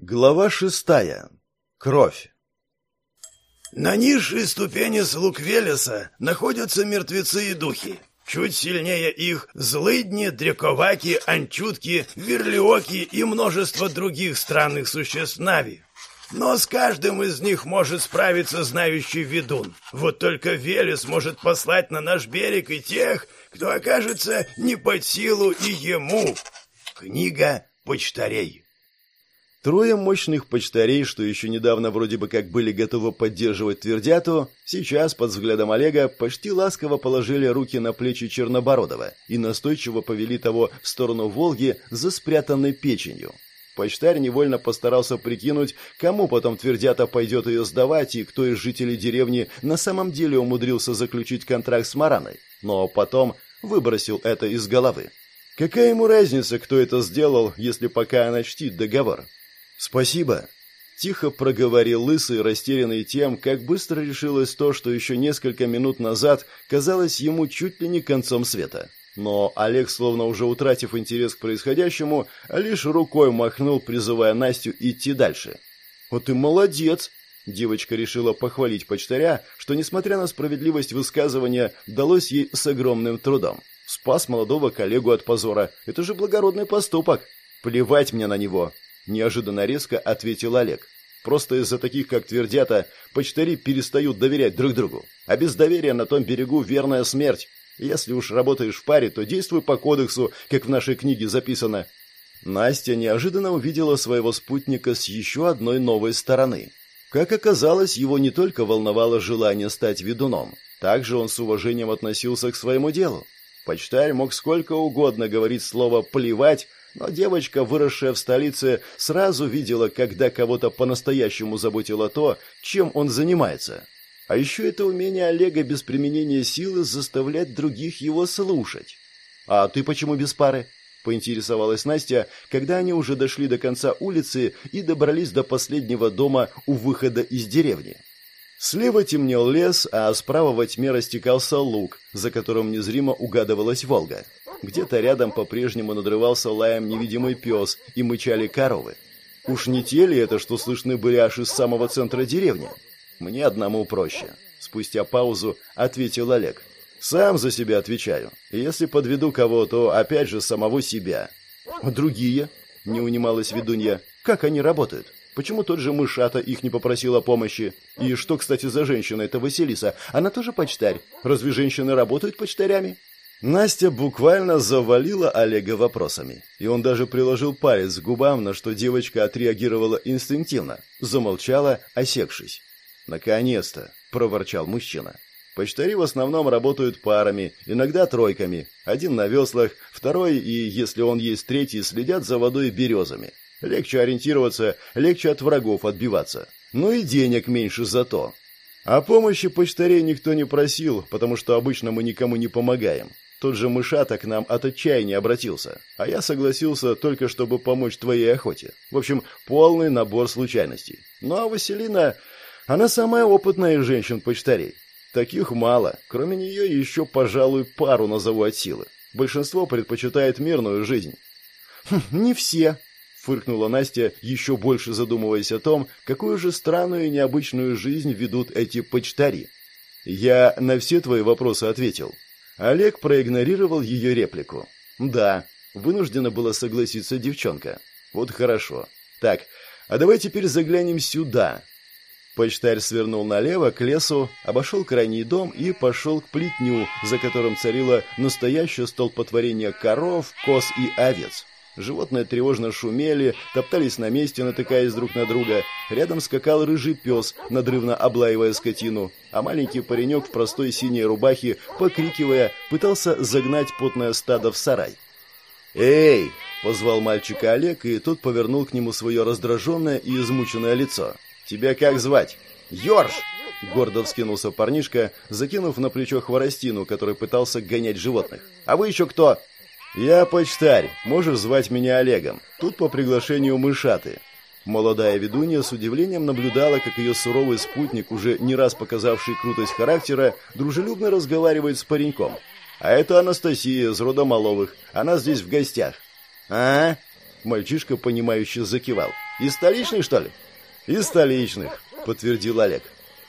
Глава шестая. Кровь. На низшей ступени слуг Велеса находятся мертвецы и духи. Чуть сильнее их злыдни, дрековаки, анчутки, верлиоки и множество других странных существ Нави. Но с каждым из них может справиться знающий ведун. Вот только Велес может послать на наш берег и тех, кто окажется не под силу и ему. Книга почтарей. Трое мощных почтарей, что еще недавно вроде бы как были готовы поддерживать Твердяту, сейчас под взглядом Олега почти ласково положили руки на плечи Чернобородова и настойчиво повели того в сторону Волги за спрятанной печенью. Почтарь невольно постарался прикинуть, кому потом Твердята пойдет ее сдавать и кто из жителей деревни на самом деле умудрился заключить контракт с Мараной, но потом выбросил это из головы. Какая ему разница, кто это сделал, если пока она чтит договор? «Спасибо», — тихо проговорил Лысый, растерянный тем, как быстро решилось то, что еще несколько минут назад казалось ему чуть ли не концом света. Но Олег, словно уже утратив интерес к происходящему, лишь рукой махнул, призывая Настю идти дальше. «Вот ты молодец!» Девочка решила похвалить почтаря, что, несмотря на справедливость высказывания, далось ей с огромным трудом. Спас молодого коллегу от позора. Это же благородный поступок. Плевать мне на него неожиданно резко ответил Олег. Просто из-за таких, как твердята, почтари перестают доверять друг другу. А без доверия на том берегу верная смерть. Если уж работаешь в паре, то действуй по кодексу, как в нашей книге записано. Настя неожиданно увидела своего спутника с еще одной новой стороны. Как оказалось, его не только волновало желание стать ведуном, также он с уважением относился к своему делу. Почтарь мог сколько угодно говорить слово «плевать», но девочка, выросшая в столице, сразу видела, когда кого-то по-настоящему заботило то, чем он занимается. А еще это умение Олега без применения силы заставлять других его слушать. «А ты почему без пары?» – поинтересовалась Настя, когда они уже дошли до конца улицы и добрались до последнего дома у выхода из деревни. Слева темнел лес, а справа во тьме растекался луг, за которым незримо угадывалась Волга. Где-то рядом по-прежнему надрывался лаем невидимый пес и мычали коровы. Уж не те ли это, что слышны были аж из самого центра деревни? Мне одному проще. Спустя паузу ответил Олег. Сам за себя отвечаю. Если подведу кого, то опять же самого себя. А другие? Не унималась ведунья. Как они работают? Почему тот же мышата их не попросил о помощи? И что, кстати, за женщина эта Василиса? Она тоже почтарь. Разве женщины работают почтарями? Настя буквально завалила Олега вопросами, и он даже приложил палец к губам, на что девочка отреагировала инстинктивно, замолчала, осекшись. «Наконец-то!» – проворчал мужчина. Почтари в основном работают парами, иногда тройками. Один на веслах, второй и, если он есть третий, следят за водой березами. Легче ориентироваться, легче от врагов отбиваться. Ну и денег меньше зато. О помощи почтарей никто не просил, потому что обычно мы никому не помогаем. Тот же мышата к нам от отчаяния обратился, а я согласился только чтобы помочь твоей охоте. В общем, полный набор случайностей. Ну а Василина, она самая опытная из женщин-почтарей. Таких мало, кроме нее еще, пожалуй, пару назову от силы. Большинство предпочитает мирную жизнь. Хм, не все, фыркнула Настя, еще больше задумываясь о том, какую же странную и необычную жизнь ведут эти почтари. Я на все твои вопросы ответил, Олег проигнорировал ее реплику. «Да», — вынуждена была согласиться девчонка. «Вот хорошо. Так, а давай теперь заглянем сюда». Почтарь свернул налево к лесу, обошел крайний дом и пошел к плетню, за которым царило настоящее столпотворение коров, коз и овец. Животные тревожно шумели, топтались на месте, натыкаясь друг на друга. Рядом скакал рыжий пес, надрывно облаивая скотину, а маленький паренек в простой синей рубахе, покрикивая, пытался загнать потное стадо в сарай. «Эй!» — позвал мальчика Олег, и тот повернул к нему свое раздраженное и измученное лицо. «Тебя как звать?» «Ёрш!» — гордо вскинулся парнишка, закинув на плечо хворостину, который пытался гонять животных. «А вы еще кто?» «Я почтарь. Можешь звать меня Олегом. Тут по приглашению мышаты». Молодая ведунья с удивлением наблюдала, как ее суровый спутник, уже не раз показавший крутость характера, дружелюбно разговаривает с пареньком. «А это Анастасия из рода Маловых. Она здесь в гостях». «А?» Мальчишка, понимающе закивал. Из столичных, что ли?» «Из столичных», — подтвердил Олег.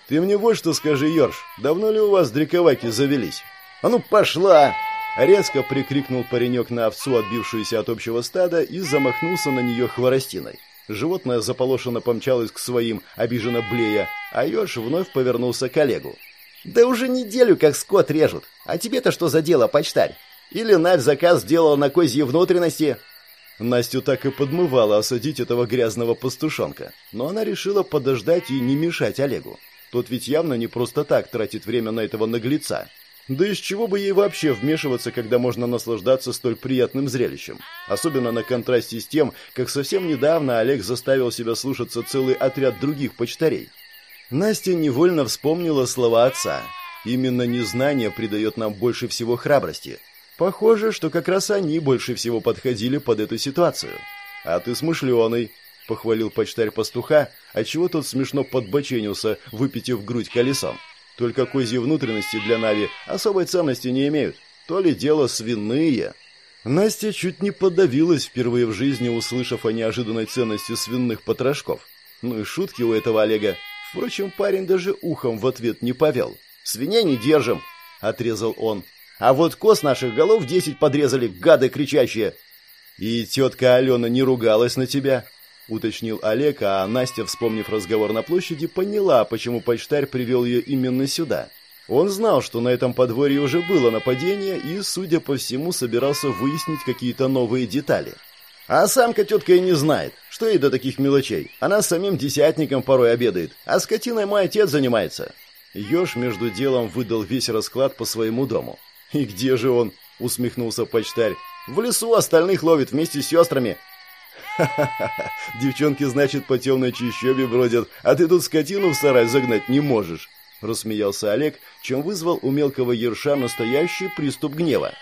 «Ты мне вот что скажи, Йорш, давно ли у вас дриковаки завелись?» «А ну, пошла!» Резко прикрикнул паренек на овцу, отбившуюся от общего стада, и замахнулся на нее хворостиной. Животное заполошенно помчалось к своим, обиженно блея, а Ёж вновь повернулся к Олегу. «Да уже неделю как скот режут. А тебе-то что за дело, почтарь? Или Надь заказ сделала на козьи внутренности?» Настю так и подмывала осадить этого грязного пастушонка, но она решила подождать и не мешать Олегу. Тот ведь явно не просто так тратит время на этого наглеца. Да из чего бы ей вообще вмешиваться, когда можно наслаждаться столь приятным зрелищем? Особенно на контрасте с тем, как совсем недавно Олег заставил себя слушаться целый отряд других почтарей. Настя невольно вспомнила слова отца. Именно незнание придает нам больше всего храбрости. Похоже, что как раз они больше всего подходили под эту ситуацию. А ты смышленый, похвалил почтарь пастуха, отчего тот смешно подбоченился, выпитив грудь колесом. Только козьи внутренности для Нави особой ценности не имеют. То ли дело свиные. Настя чуть не подавилась впервые в жизни, услышав о неожиданной ценности свиных потрошков. Ну и шутки у этого Олега. Впрочем, парень даже ухом в ответ не повел. «Свиней не держим», — отрезал он. «А вот коз наших голов десять подрезали, гады кричащие». «И тетка Алена не ругалась на тебя?» Уточнил Олег, а Настя, вспомнив разговор на площади, поняла, почему почтарь привел ее именно сюда. Он знал, что на этом подворье уже было нападение и, судя по всему, собирался выяснить какие-то новые детали. А самка тетка и не знает, что ей до таких мелочей. Она с самим десятником порой обедает, а скотиной мой отец занимается. Ёж между делом выдал весь расклад по своему дому. «И где же он?» — усмехнулся почтарь. «В лесу остальных ловит вместе с сестрами, «Ха-ха-ха! Девчонки, значит, по темной чищобе бродят, а ты тут скотину в сарай загнать не можешь!» Рассмеялся Олег, чем вызвал у мелкого ерша настоящий приступ гнева.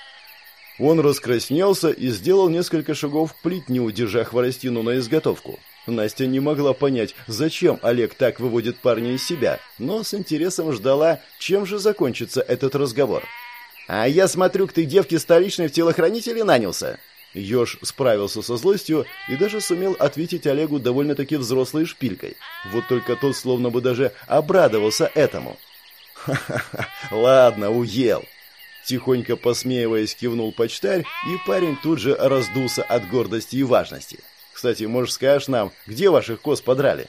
Он раскраснелся и сделал несколько шагов в плитню, держа хворостину на изготовку. Настя не могла понять, зачем Олег так выводит парня из себя, но с интересом ждала, чем же закончится этот разговор. «А я смотрю, к ты девки столичной в телохранителе нанялся?» Ёж справился со злостью и даже сумел ответить Олегу довольно-таки взрослой шпилькой. Вот только тот словно бы даже обрадовался этому. «Ха-ха-ха, ладно, уел!» Тихонько посмеиваясь, кивнул почтарь, и парень тут же раздулся от гордости и важности. «Кстати, может, скажешь нам, где ваших коз подрали?»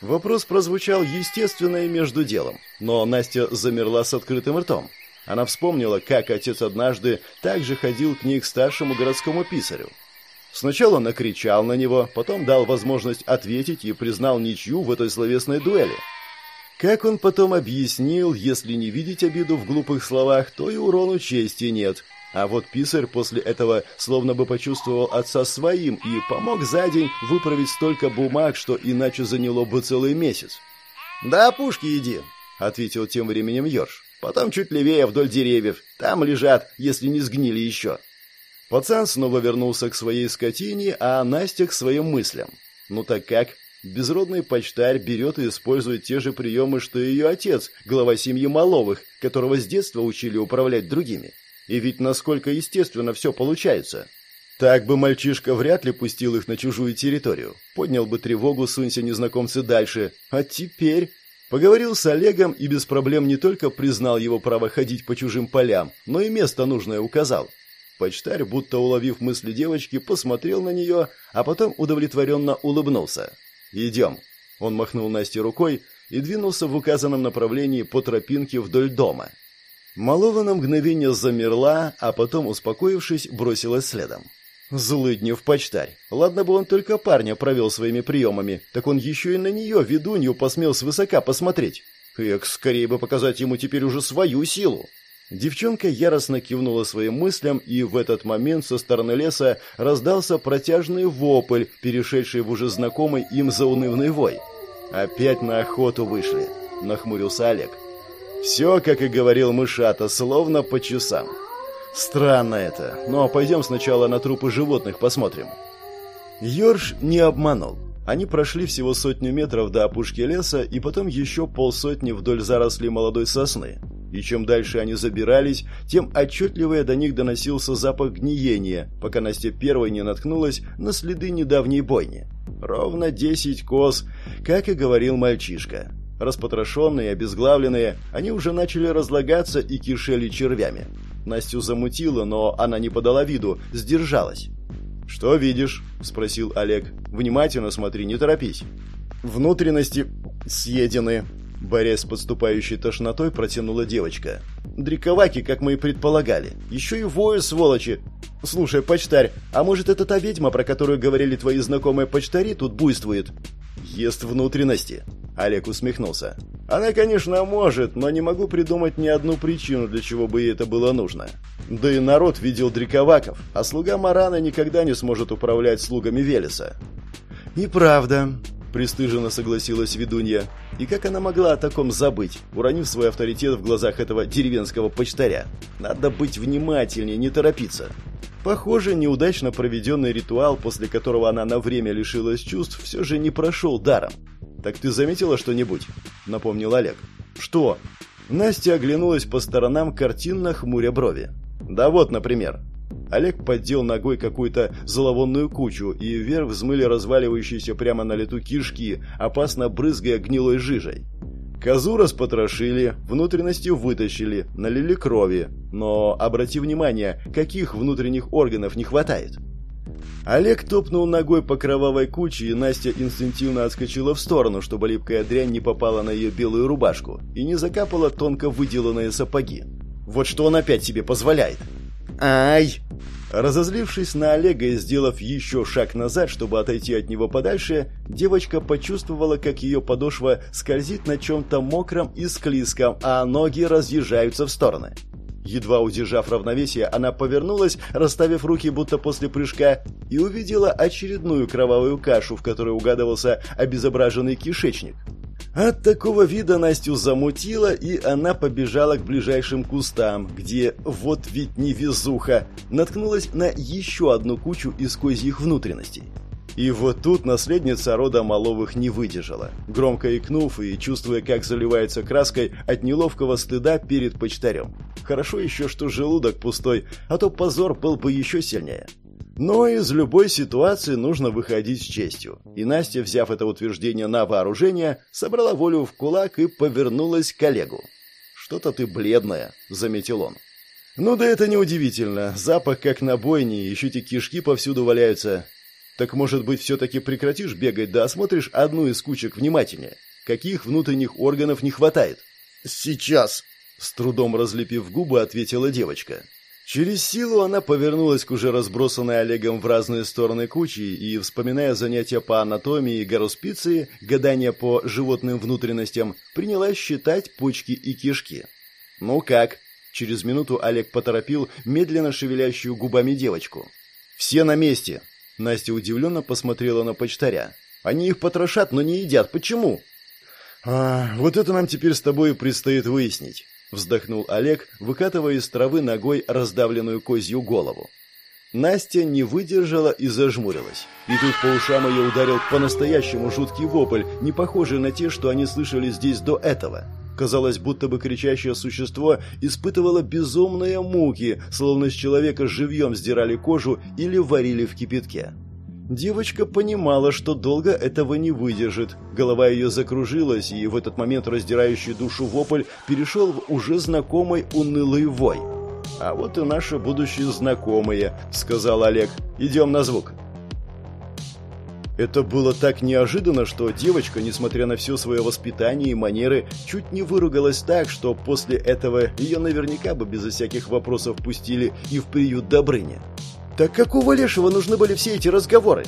Вопрос прозвучал естественно и между делом, но Настя замерла с открытым ртом. Она вспомнила, как отец однажды также ходил к ней к старшему городскому писарю. Сначала накричал на него, потом дал возможность ответить и признал ничью в этой словесной дуэли. Как он потом объяснил, если не видеть обиду в глупых словах, то и урону чести нет. А вот писарь после этого словно бы почувствовал отца своим и помог за день выправить столько бумаг, что иначе заняло бы целый месяц. «Да, пушки иди», — ответил тем временем Ёрш. Потом чуть левее вдоль деревьев. Там лежат, если не сгнили еще. Пацан снова вернулся к своей скотине, а Настя к своим мыслям. Ну так как? Безродный почтарь берет и использует те же приемы, что и ее отец, глава семьи Маловых, которого с детства учили управлять другими. И ведь насколько естественно все получается. Так бы мальчишка вряд ли пустил их на чужую территорию. Поднял бы тревогу, сунься незнакомцы дальше. А теперь... Поговорил с Олегом и без проблем не только признал его право ходить по чужим полям, но и место нужное указал. Почтарь, будто уловив мысли девочки, посмотрел на нее, а потом удовлетворенно улыбнулся. «Идем». Он махнул Насте рукой и двинулся в указанном направлении по тропинке вдоль дома. Малова на мгновение замерла, а потом, успокоившись, бросилась следом. Злыднев почтарь. Ладно бы он только парня провел своими приемами, так он еще и на нее, ведунью, посмел свысока посмотреть. Эх, скорее бы показать ему теперь уже свою силу. Девчонка яростно кивнула своим мыслям, и в этот момент со стороны леса раздался протяжный вопль, перешедший в уже знакомый им заунывный вой. «Опять на охоту вышли», — нахмурился Олег. «Все, как и говорил мышата, словно по часам». Странно это, но пойдем сначала на трупы животных посмотрим. Йорш не обманул. Они прошли всего сотню метров до опушки леса и потом еще полсотни вдоль зарослей молодой сосны. И чем дальше они забирались, тем отчетливее до них доносился запах гниения, пока Настя первой не наткнулась на следы недавней бойни. Ровно десять коз, как и говорил мальчишка. Распотрошенные, обезглавленные, они уже начали разлагаться и кишели червями. Настю замутило, но она не подала виду, сдержалась. «Что видишь?» – спросил Олег. «Внимательно смотри, не торопись». «Внутренности съедены», – борясь с подступающей тошнотой, протянула девочка. «Дриковаки, как мы и предполагали. Еще и вою, сволочи. Слушай, почтарь, а может это та ведьма, про которую говорили твои знакомые почтари, тут буйствует?» «Ест внутренности», Олег усмехнулся. «Она, конечно, может, но не могу придумать ни одну причину, для чего бы ей это было нужно. Да и народ видел дриковаков, а слуга Марана никогда не сможет управлять слугами Велеса». «Неправда», – пристыженно согласилась ведунья. И как она могла о таком забыть, уронив свой авторитет в глазах этого деревенского почтаря? Надо быть внимательнее, не торопиться. Похоже, неудачно проведенный ритуал, после которого она на время лишилась чувств, все же не прошел даром. «Так ты заметила что-нибудь?» — напомнил Олег. «Что?» Настя оглянулась по сторонам, картинно хмуря брови. «Да вот, например». Олег поддел ногой какую-то зловонную кучу, и вверх взмыли разваливающиеся прямо на лету кишки, опасно брызгая гнилой жижей. Козу распотрошили, внутренности вытащили, налили крови. Но обрати внимание, каких внутренних органов не хватает. Олег топнул ногой по кровавой куче, и Настя инстинктивно отскочила в сторону, чтобы липкая дрянь не попала на ее белую рубашку и не закапала тонко выделанные сапоги. Вот что он опять себе позволяет. «Ай!» Разозлившись на Олега и сделав еще шаг назад, чтобы отойти от него подальше, девочка почувствовала, как ее подошва скользит на чем-то мокром и склизком, а ноги разъезжаются в стороны. Едва удержав равновесие, она повернулась, расставив руки будто после прыжка, и увидела очередную кровавую кашу, в которой угадывался обезображенный кишечник. От такого вида Настю замутило, и она побежала к ближайшим кустам, где, вот ведь невезуха, наткнулась на еще одну кучу из козьих внутренностей. И вот тут наследница рода Маловых не выдержала, громко икнув и чувствуя, как заливается краской от неловкого стыда перед почтарем. Хорошо еще, что желудок пустой, а то позор был бы еще сильнее. Но из любой ситуации нужно выходить с честью. И Настя, взяв это утверждение на вооружение, собрала волю в кулак и повернулась к коллегу. «Что-то ты бледная», — заметил он. «Ну да это неудивительно. Запах как на бойне, еще те кишки повсюду валяются. Так, может быть, все-таки прекратишь бегать, да осмотришь одну из кучек внимательнее? Каких внутренних органов не хватает? Сейчас, с трудом разлепив губы, ответила девочка. Через силу она повернулась к уже разбросанной Олегом в разные стороны кучи и, вспоминая занятия по анатомии и гороспиции, гадания по животным внутренностям, принялась считать почки и кишки. «Ну как?» Через минуту Олег поторопил медленно шевелящую губами девочку. «Все на месте!» Настя удивленно посмотрела на почтаря. «Они их потрошат, но не едят. Почему?» «А, вот это нам теперь с тобой предстоит выяснить», — вздохнул Олег, выкатывая из травы ногой раздавленную козью голову. Настя не выдержала и зажмурилась. И тут по ушам ее ударил по-настоящему жуткий вопль, не похожий на те, что они слышали здесь до этого. Казалось, будто бы кричащее существо испытывало безумные муки, словно с человека живьем сдирали кожу или варили в кипятке. Девочка понимала, что долго этого не выдержит. Голова ее закружилась, и в этот момент раздирающий душу вопль перешел в уже знакомый унылый вой. «А вот и наши будущие знакомые», — сказал Олег. «Идем на звук». Это было так неожиданно, что девочка, несмотря на все свое воспитание и манеры, чуть не выругалась так, что после этого ее наверняка бы безо всяких вопросов пустили и в приют Добрыни. Так какого лешего нужны были все эти разговоры?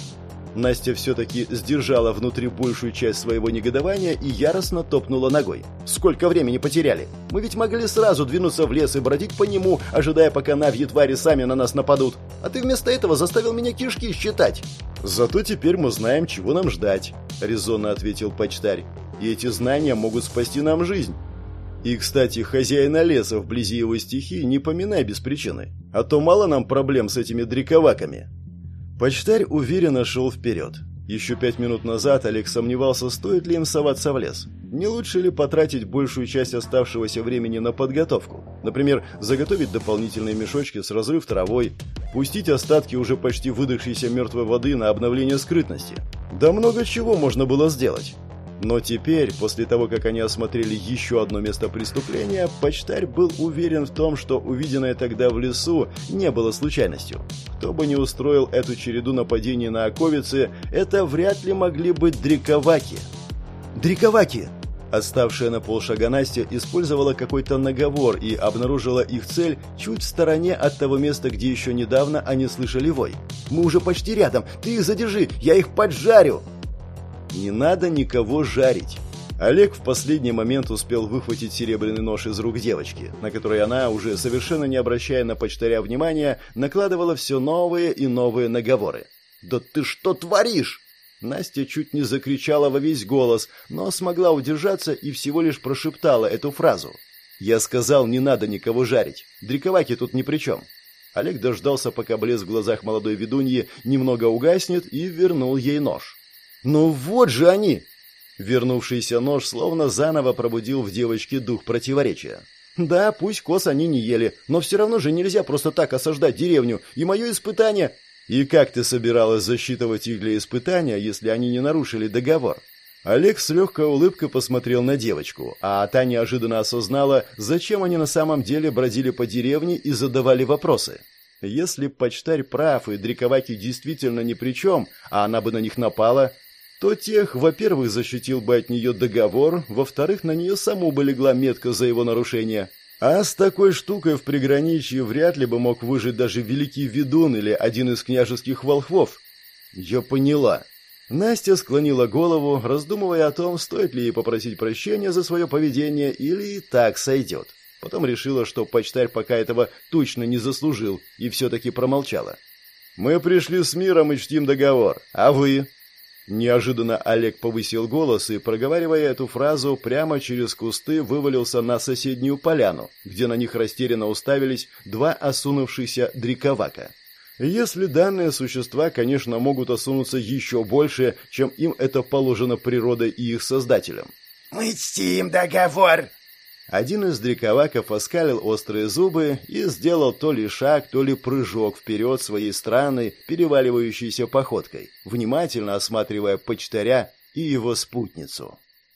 Настя все-таки сдержала внутри большую часть своего негодования и яростно топнула ногой. «Сколько времени потеряли? Мы ведь могли сразу двинуться в лес и бродить по нему, ожидая, пока навьи твари сами на нас нападут. А ты вместо этого заставил меня кишки считать». «Зато теперь мы знаем, чего нам ждать», — резонно ответил почтарь. «И эти знания могут спасти нам жизнь». И, кстати, хозяина леса вблизи его стихии не поминай без причины, а то мало нам проблем с этими дриковаками. Почтарь уверенно шел вперед. Еще пять минут назад Олег сомневался, стоит ли им соваться в лес. Не лучше ли потратить большую часть оставшегося времени на подготовку? Например, заготовить дополнительные мешочки с разрыв травой, пустить остатки уже почти выдохшейся мертвой воды на обновление скрытности. Да много чего можно было сделать. Но теперь, после того, как они осмотрели еще одно место преступления, почтарь был уверен в том, что увиденное тогда в лесу не было случайностью. Кто бы ни устроил эту череду нападений на оковицы, это вряд ли могли быть дриковаки. «Дриковаки!» Оставшая на полшага Настя использовала какой-то наговор и обнаружила их цель чуть в стороне от того места, где еще недавно они слышали вой. «Мы уже почти рядом! Ты их задержи! Я их поджарю!» Не надо никого жарить. Олег в последний момент успел выхватить серебряный нож из рук девочки, на который она, уже совершенно не обращая на почтаря внимания, накладывала все новые и новые наговоры. «Да ты что творишь?» Настя чуть не закричала во весь голос, но смогла удержаться и всего лишь прошептала эту фразу. «Я сказал, не надо никого жарить. Дриковаки тут ни при чем». Олег дождался, пока блеск в глазах молодой ведуньи немного угаснет, и вернул ей нож. «Ну вот же они!» Вернувшийся нож словно заново пробудил в девочке дух противоречия. «Да, пусть кос они не ели, но все равно же нельзя просто так осаждать деревню, и мое испытание...» «И как ты собиралась засчитывать их для испытания, если они не нарушили договор?» Олег с легкой улыбкой посмотрел на девочку, а та неожиданно осознала, зачем они на самом деле бродили по деревне и задавали вопросы. Если почтарь прав и Дриковаки действительно ни при чем, а она бы на них напала, то тех, во-первых, защитил бы от нее договор, во-вторых, на нее саму бы легла метка за его нарушение. А с такой штукой в приграничье вряд ли бы мог выжить даже великий ведун или один из княжеских волхвов. Я поняла. Настя склонила голову, раздумывая о том, стоит ли ей попросить прощения за свое поведение или и так сойдет. Потом решила, что почтарь пока этого точно не заслужил, и все-таки промолчала. «Мы пришли с миром и чтим договор. А вы?» Неожиданно Олег повысил голос и, проговаривая эту фразу, прямо через кусты вывалился на соседнюю поляну, где на них растерянно уставились два осунувшихся дриковака. Если данные существа, конечно, могут осунуться еще больше, чем им это положено природой и их создателям. «Мы чтим договор!» Один из дриковаков оскалил острые зубы и сделал то ли шаг, то ли прыжок вперед своей странной, переваливающейся походкой, внимательно осматривая почтаря и его спутницу.